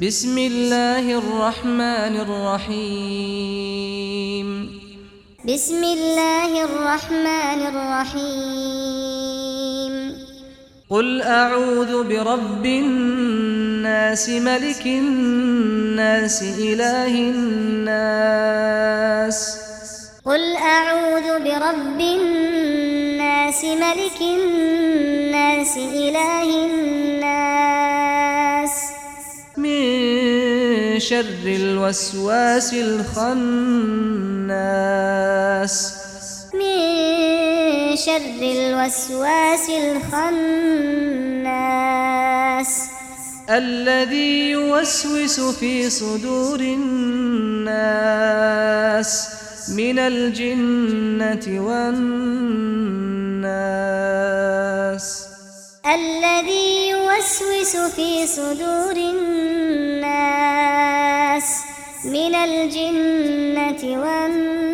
بسم الله الرحمن الرحيم بسم الله الرحمن الرحيم قل اعوذ برب الناس ملك الناس اله الناس. قل اعوذ برب الناس ملك الناس اله من شر الوسواس الخناس. من شر الوسواس الخناس. الذي يوسوس في صدور الناس من الجنة والناس. الذي يوسوس في صدور الناس. الْجِنَّةِ والنار